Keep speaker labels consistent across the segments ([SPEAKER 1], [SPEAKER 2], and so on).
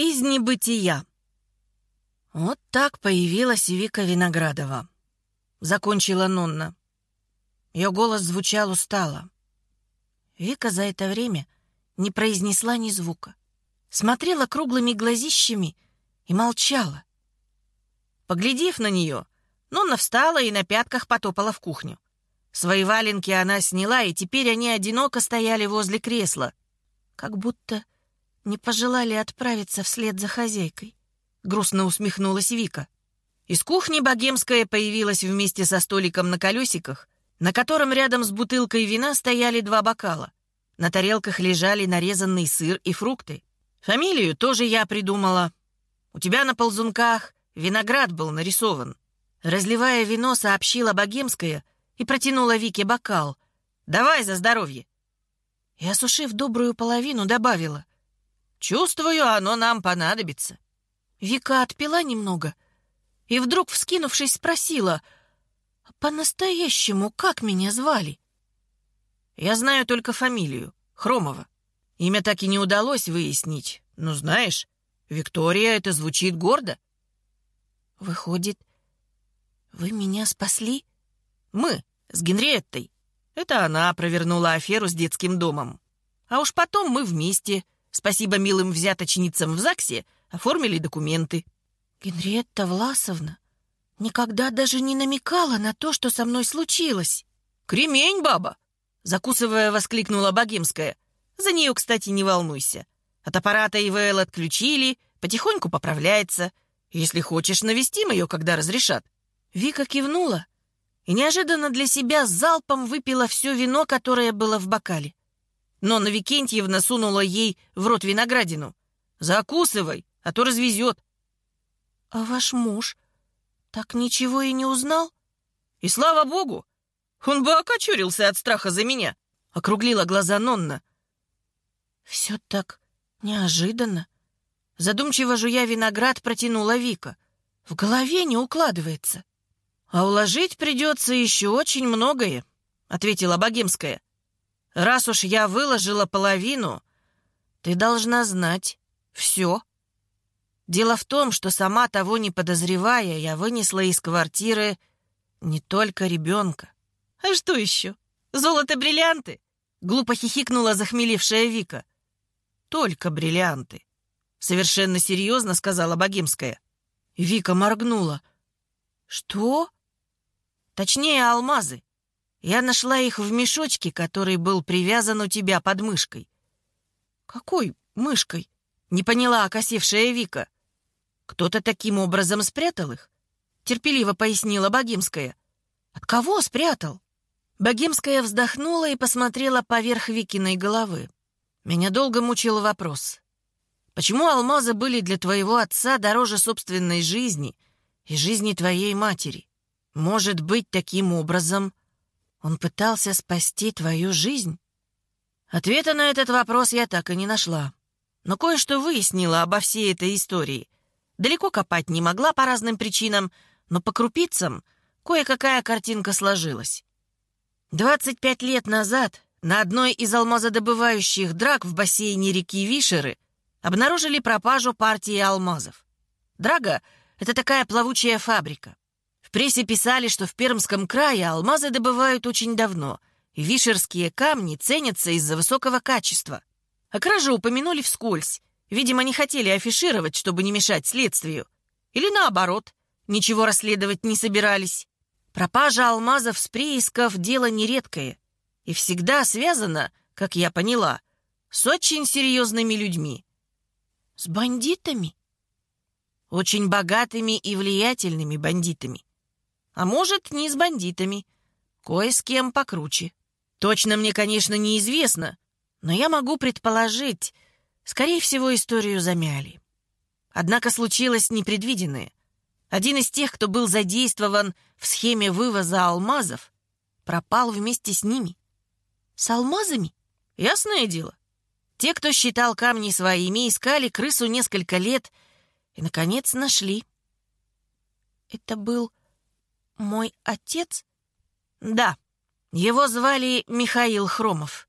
[SPEAKER 1] из небытия. Вот так появилась Вика Виноградова. Закончила Нонна. Ее голос звучал устало. Вика за это время не произнесла ни звука. Смотрела круглыми глазищами и молчала. Поглядев на нее, Нонна встала и на пятках потопала в кухню. Свои валенки она сняла, и теперь они одиноко стояли возле кресла, как будто не пожелали отправиться вслед за хозяйкой. Грустно усмехнулась Вика. Из кухни богемская появилась вместе со столиком на колесиках, на котором рядом с бутылкой вина стояли два бокала. На тарелках лежали нарезанный сыр и фрукты. Фамилию тоже я придумала. У тебя на ползунках виноград был нарисован. Разливая вино, сообщила богемская и протянула Вике бокал. «Давай за здоровье!» И, осушив добрую половину, добавила. «Чувствую, оно нам понадобится». Вика отпила немного и вдруг, вскинувшись, спросила, «По-настоящему как меня звали?» «Я знаю только фамилию. Хромова. Имя так и не удалось выяснить. Но знаешь, Виктория — это звучит гордо». «Выходит, вы меня спасли?» «Мы, с Генриеттой. Это она провернула аферу с детским домом. А уж потом мы вместе, спасибо милым взяточницам в ЗАГСе, оформили документы».
[SPEAKER 2] «Генриетта Власовна никогда даже не намекала на то, что со мной случилось».
[SPEAKER 1] «Кремень, баба!» — закусывая, воскликнула Богемская. «За нее, кстати, не волнуйся. От аппарата ИВЛ отключили, потихоньку поправляется. Если хочешь, навестим ее, когда разрешат». Вика кивнула и неожиданно для себя залпом выпила все вино, которое было в бокале. Но Викентьевна сунула ей в рот виноградину. «Закусывай, а то развезет».
[SPEAKER 2] «А ваш муж так ничего и не узнал?»
[SPEAKER 1] «И слава богу! Он бы окочурился от страха за меня!» — округлила глаза Нонна.
[SPEAKER 2] «Все так неожиданно!»
[SPEAKER 1] Задумчиво жуя виноград, протянула Вика. «В голове не укладывается». «А уложить придется еще очень многое», — ответила Богемская. «Раз уж я выложила половину, ты должна знать все». Дело в том, что сама того не подозревая, я вынесла из квартиры не только ребенка. «А что еще? Золото-бриллианты?» — глупо хихикнула захмелевшая Вика. «Только бриллианты», — совершенно серьезно сказала Богемская. Вика моргнула. «Что?» Точнее, алмазы. Я нашла их в мешочке, который был привязан у тебя под мышкой. Какой мышкой? Не поняла окосевшая Вика. Кто-то таким образом спрятал их? Терпеливо пояснила Богемская. От кого спрятал? Богемская вздохнула и посмотрела поверх Викиной головы. Меня долго мучил вопрос. Почему алмазы были для твоего отца дороже собственной жизни и жизни твоей матери? Может быть, таким образом он пытался спасти твою жизнь? Ответа на этот вопрос я так и не нашла. Но кое-что выяснила обо всей этой истории. Далеко копать не могла по разным причинам, но по крупицам кое-какая картинка сложилась. 25 лет назад на одной из алмазодобывающих драк в бассейне реки Вишеры обнаружили пропажу партии алмазов. Драга — это такая плавучая фабрика. Прессе писали, что в Пермском крае алмазы добывают очень давно, вишерские камни ценятся из-за высокого качества. О краже упомянули вскользь. Видимо, не хотели афишировать, чтобы не мешать следствию. Или наоборот, ничего расследовать не собирались. Пропажа алмазов с приисков — дело нередкое. И всегда связано, как я поняла, с очень серьезными людьми.
[SPEAKER 2] С бандитами?
[SPEAKER 1] Очень богатыми и влиятельными бандитами. А может, не с бандитами. Кое с кем покруче. Точно мне, конечно, неизвестно, но я могу предположить, скорее всего, историю замяли. Однако случилось непредвиденное. Один из тех, кто был задействован в схеме вывоза алмазов, пропал вместе с ними.
[SPEAKER 2] С алмазами?
[SPEAKER 1] Ясное дело. Те, кто считал камни своими, искали крысу несколько лет и, наконец, нашли.
[SPEAKER 2] Это был «Мой отец?»
[SPEAKER 1] «Да. Его звали Михаил Хромов.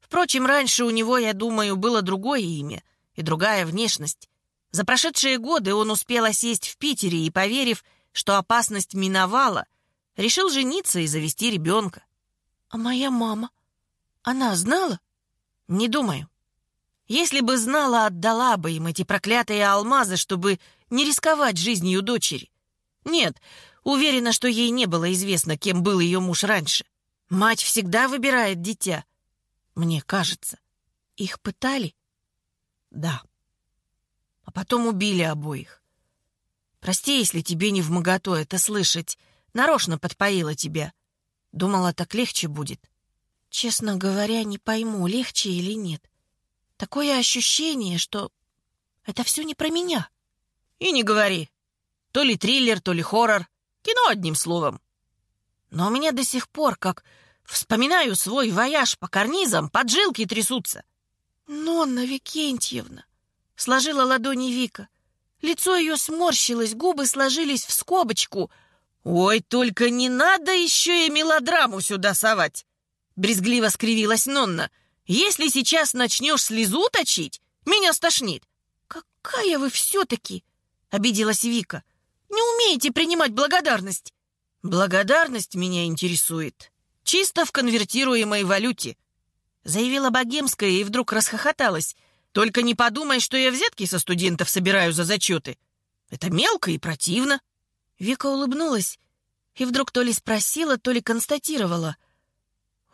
[SPEAKER 1] Впрочем, раньше у него, я думаю, было другое имя и другая внешность. За прошедшие годы он успел осесть в Питере и, поверив, что опасность миновала, решил жениться и завести ребенка.
[SPEAKER 2] А моя мама? Она знала?
[SPEAKER 1] Не думаю. Если бы знала, отдала бы им эти проклятые алмазы, чтобы не рисковать жизнью дочери. Нет, уверена, что ей не было известно, кем был ее муж раньше. Мать всегда выбирает дитя. Мне кажется.
[SPEAKER 2] Их пытали?
[SPEAKER 1] Да. А потом убили обоих. Прости, если тебе не в моготу это слышать. Нарочно подпоила тебя. Думала, так легче будет.
[SPEAKER 2] Честно говоря, не пойму, легче или нет. Такое ощущение, что это все не про меня.
[SPEAKER 1] И не говори. То ли триллер, то ли хоррор. Кино одним словом. Но у меня до сих пор, как вспоминаю свой вояж по карнизам, поджилки трясутся.
[SPEAKER 2] «Нонна Викентьевна!» — сложила ладони Вика. Лицо ее сморщилось, губы сложились в скобочку.
[SPEAKER 1] «Ой, только не надо еще и мелодраму сюда совать!» Брезгливо скривилась Нонна. Если сейчас начнешь слезу точить, меня стошнит.
[SPEAKER 2] Какая вы все-таки, обиделась Вика. Не умеете принимать благодарность.
[SPEAKER 1] Благодарность меня интересует. Чисто в конвертируемой валюте. Заявила Богемская и вдруг расхохоталась. Только не подумай, что я взятки со студентов собираю за зачеты. Это мелко и противно.
[SPEAKER 2] Вика улыбнулась и вдруг то ли спросила, то ли констатировала —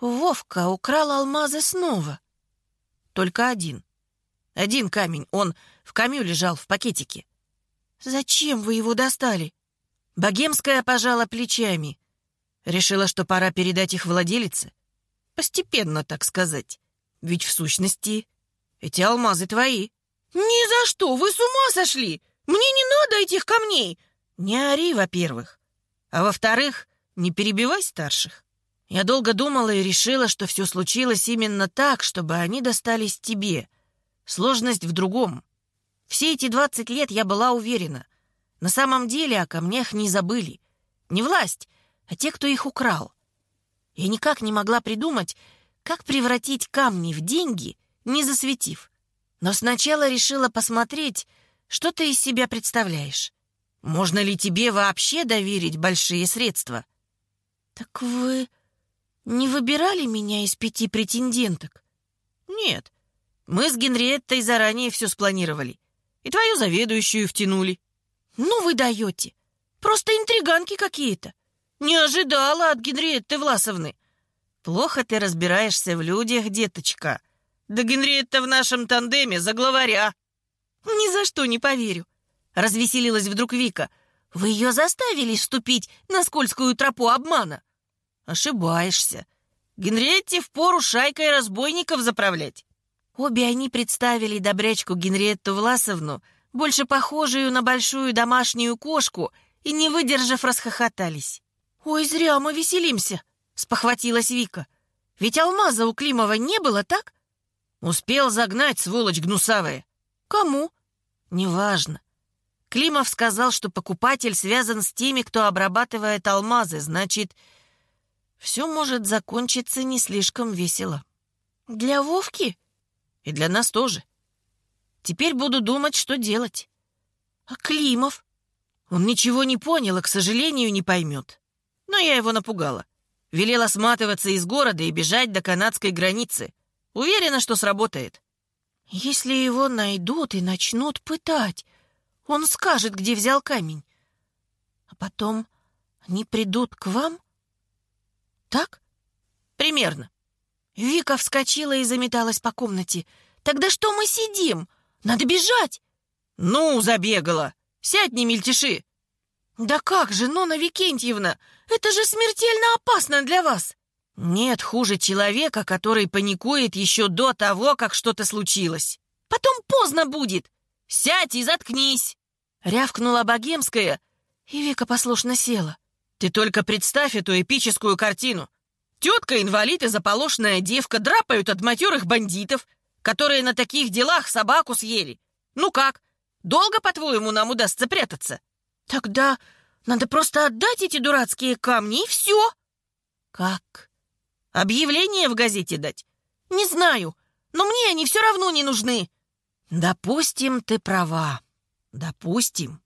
[SPEAKER 2] Вовка украл алмазы снова.
[SPEAKER 1] Только один. Один камень. Он в камю лежал в пакетике.
[SPEAKER 2] Зачем вы его достали?
[SPEAKER 1] Богемская пожала плечами. Решила, что пора передать их владелице. Постепенно, так сказать. Ведь в сущности эти алмазы твои.
[SPEAKER 2] Ни за что! Вы с ума сошли! Мне не надо этих камней!
[SPEAKER 1] Не ори, во-первых. А во-вторых, не перебивай старших. Я долго думала и решила, что все случилось именно так, чтобы они достались тебе. Сложность в другом. Все эти двадцать лет я была уверена. На самом деле о камнях не забыли. Не власть, а те, кто их украл. Я никак не могла придумать, как превратить камни в деньги, не засветив. Но сначала решила посмотреть, что ты из себя представляешь. Можно ли тебе вообще доверить большие средства?
[SPEAKER 2] «Так вы не выбирали меня из пяти претенденток?
[SPEAKER 1] Нет. Мы с Генриеттой заранее все спланировали. И твою заведующую втянули.
[SPEAKER 2] Ну вы даете. Просто интриганки какие-то.
[SPEAKER 1] Не ожидала от Генриетты Власовны. Плохо ты разбираешься в людях, деточка. Да Генриетта в нашем тандеме за главаря.
[SPEAKER 2] Ни за что не поверю. Развеселилась вдруг Вика. Вы ее заставили вступить на скользкую тропу обмана.
[SPEAKER 1] Ошибаешься. Генриетте впору шайкой разбойников заправлять.
[SPEAKER 2] Обе они представили добрячку Генриетту Власовну, больше похожую на большую домашнюю кошку, и, не выдержав, расхохотались. «Ой, зря мы веселимся», — спохватилась Вика. «Ведь алмаза у Климова не было, так?»
[SPEAKER 1] «Успел загнать, сволочь гнусавая».
[SPEAKER 2] «Кому?»
[SPEAKER 1] «Неважно. Климов сказал, что покупатель связан с теми, кто обрабатывает алмазы, значит, все может закончиться не слишком весело.
[SPEAKER 2] Для Вовки?
[SPEAKER 1] И для нас тоже. Теперь буду думать, что делать.
[SPEAKER 2] А Климов?
[SPEAKER 1] Он ничего не понял и, к сожалению, не поймет. Но я его напугала. Велела сматываться из города и бежать до канадской границы. Уверена, что сработает.
[SPEAKER 2] Если его найдут и начнут пытать, он скажет, где взял камень. А потом они придут к вам? так?»
[SPEAKER 1] «Примерно».
[SPEAKER 2] Вика вскочила и заметалась по комнате. «Тогда что мы сидим? Надо бежать!»
[SPEAKER 1] «Ну, забегала! Сядь, не мельтеши!»
[SPEAKER 2] «Да как же, Нона Викентьевна! Это же смертельно опасно для вас!»
[SPEAKER 1] «Нет хуже человека, который паникует еще до того, как что-то случилось.
[SPEAKER 2] Потом поздно будет!»
[SPEAKER 1] «Сядь и заткнись!»
[SPEAKER 2] Рявкнула Богемская, и Вика послушно села.
[SPEAKER 1] Ты только представь эту эпическую картину. Тетка-инвалид и заполошенная девка драпают от матерых бандитов, которые на таких делах собаку съели. Ну как, долго, по-твоему, нам удастся прятаться?
[SPEAKER 2] Тогда надо просто отдать эти дурацкие камни, и все.
[SPEAKER 1] Как? Объявление в газете дать?
[SPEAKER 2] Не знаю, но мне они все равно не нужны.
[SPEAKER 1] Допустим, ты права. Допустим.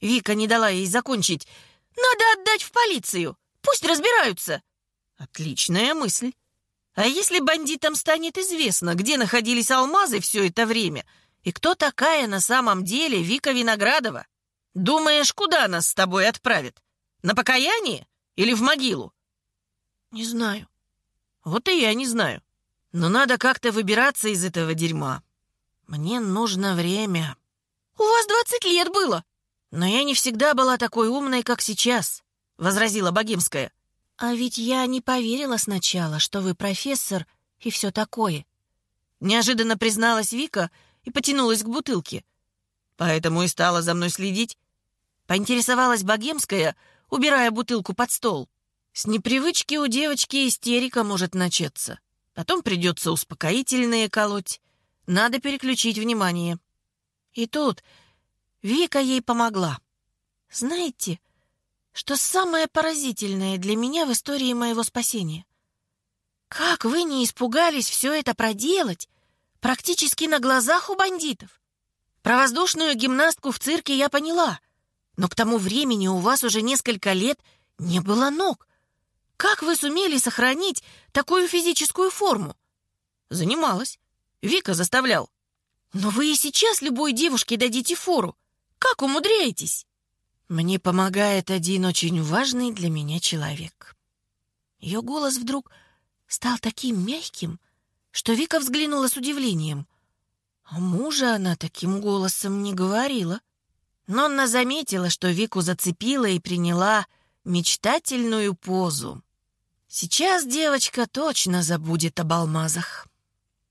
[SPEAKER 2] Вика не дала ей закончить. Надо отдать в полицию. Пусть разбираются.
[SPEAKER 1] Отличная мысль. А если бандитам станет известно, где находились алмазы все это время, и кто такая на самом деле Вика Виноградова? Думаешь, куда нас с тобой отправят? На покаяние или в могилу?
[SPEAKER 2] Не знаю.
[SPEAKER 1] Вот и я не знаю. Но надо как-то выбираться из этого дерьма. Мне нужно время.
[SPEAKER 2] У вас двадцать лет было.
[SPEAKER 1] Но я не всегда была такой умной, как сейчас, возразила Богемская.
[SPEAKER 2] А ведь я не поверила сначала, что вы профессор и все такое.
[SPEAKER 1] Неожиданно призналась Вика и потянулась к бутылке. Поэтому и стала за мной следить. Поинтересовалась Богемская, убирая бутылку под стол. С непривычки у девочки истерика может начаться. Потом придется успокоительные колоть. Надо переключить внимание. И тут Вика ей помогла.
[SPEAKER 2] Знаете, что самое поразительное для меня в истории моего спасения? Как вы не испугались все это проделать практически на глазах у бандитов? Про воздушную гимнастку в цирке я поняла, но к тому времени у вас уже несколько лет не было ног. Как вы сумели сохранить такую физическую форму?
[SPEAKER 1] Занималась. Вика заставлял.
[SPEAKER 2] Но вы и сейчас любой девушке дадите фору. Как умудряетесь?
[SPEAKER 1] Мне помогает один очень важный для меня человек.
[SPEAKER 2] Ее голос вдруг стал таким мягким, что Вика взглянула с удивлением. А мужа она таким голосом не говорила. Но она заметила, что Вику зацепила и приняла мечтательную позу. Сейчас девочка точно забудет об алмазах.